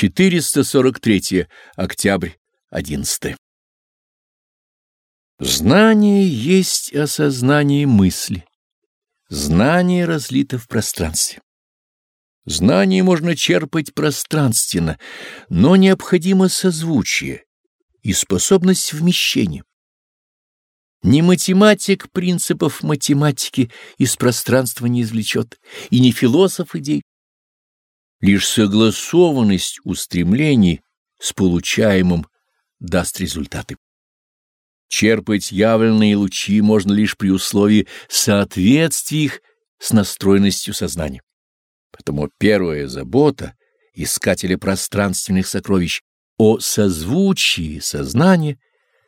443 октябрь 11 Знание есть осознание мысли. Знание разлито в пространстве. Знание можно черпать пространственно, но необходимо созвучие и способность вмещения. Ни математик принципов математики из пространства не извлечет, и не философ идей. Лишь согласованность устремлений с получаемым даст результаты. Черпать явленные лучи можно лишь при условии соответствия их с настроенностью сознания. Потому первая забота искателя пространственных сокровищ о созвучии сознания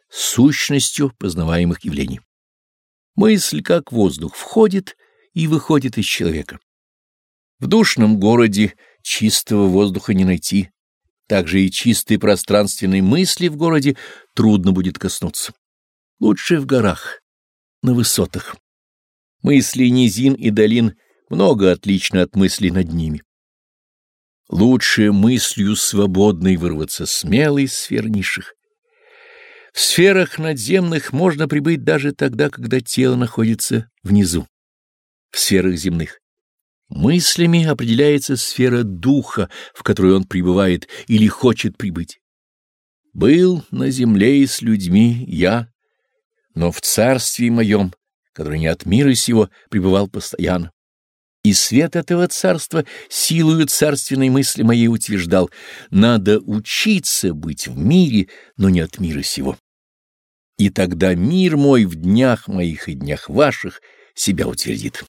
с сущностью познаваемых явлений. Мысль, как воздух, входит и выходит из человека. В душном городе чистого воздуха не найти, также и чистой пространственной мысли в городе трудно будет коснуться. Лучше в горах, на высотах. Мысли низин и долин много отлично от мыслей над ними. Лучше мыслью свободной вырваться смело из сфер низших. В сферах надземных можно прибыть даже тогда, когда тело находится внизу, в сферах земных. Мыслями определяется сфера духа, в которой он пребывает или хочет прибыть. Был на земле и с людьми я, но в царстве моем, который не от мира сего, пребывал постоянно. И свет этого царства силою царственной мысли моей утверждал, надо учиться быть в мире, но не от мира сего. И тогда мир мой в днях моих и днях ваших себя утвердит.